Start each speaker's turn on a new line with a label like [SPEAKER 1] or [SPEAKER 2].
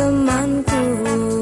[SPEAKER 1] temanku.